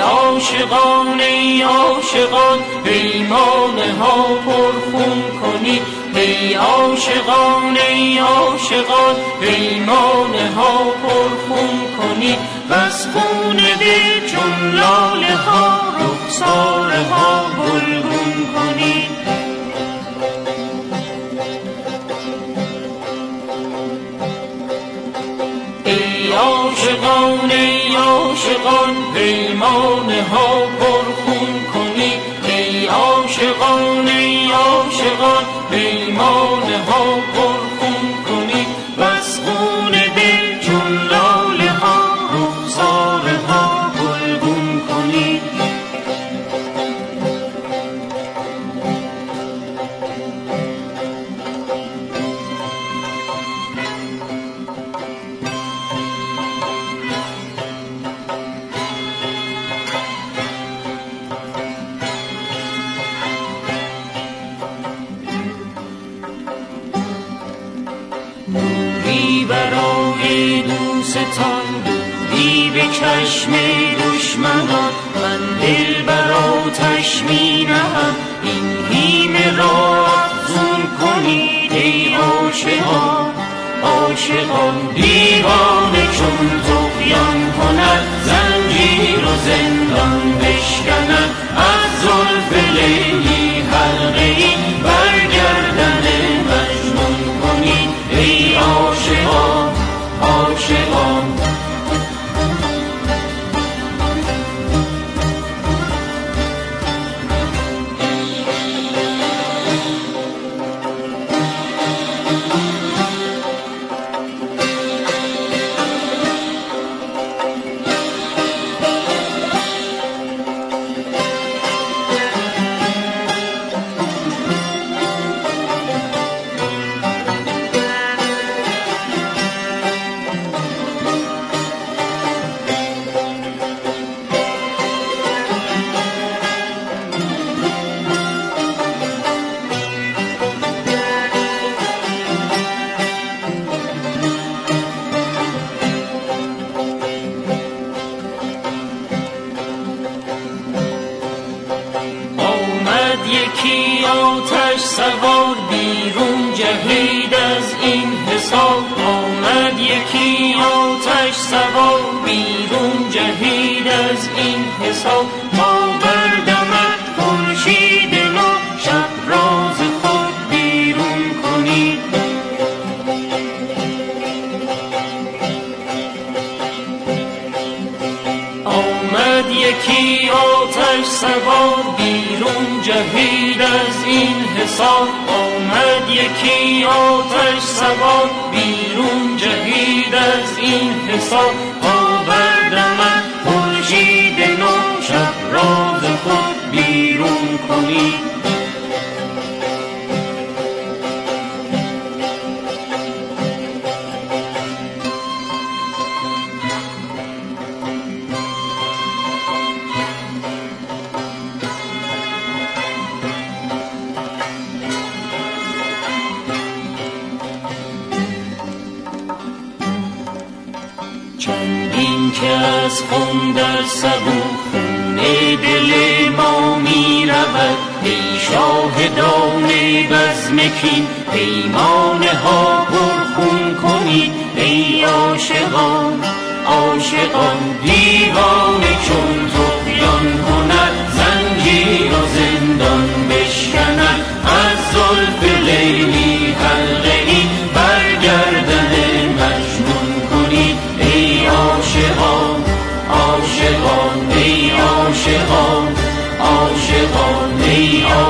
عاشقان ای عاشقان پیمانه ها پرخون کنید ای عاشقان ای عاشقان پیمانه ها پرخون کنید بس خون دل چون لاله ها رخساره ها گلگون کنید ای عاشقان ای عاشقان پیمانه ها پرخون کنید ای عاشقان ای عاشقان پیمانه دوستان دوری به چشم دشمنان من دل بر آتش می نهم این هیمه را افزون کنید ای عاشقان. عاشقان دیوانه چون تقیان کند زنجیر و زندان بشکند. از زلف لیلی آمد یکی آتش سوار بیرون جهید از این حساب. آمد یکی آتش سوار بیرون جهید از این حساب آمد یکی آتش سوار بیرون جهید از این حساب تا بردمد خورشید نو شب راز خود بیرون کنید که از خون در سبو خون دل ما می رود ای شاهدان بزمکین پیمانه ها پرخون کنید. ای عاشقان عاشقان دیوانه چون 哦，雪哦，你哦。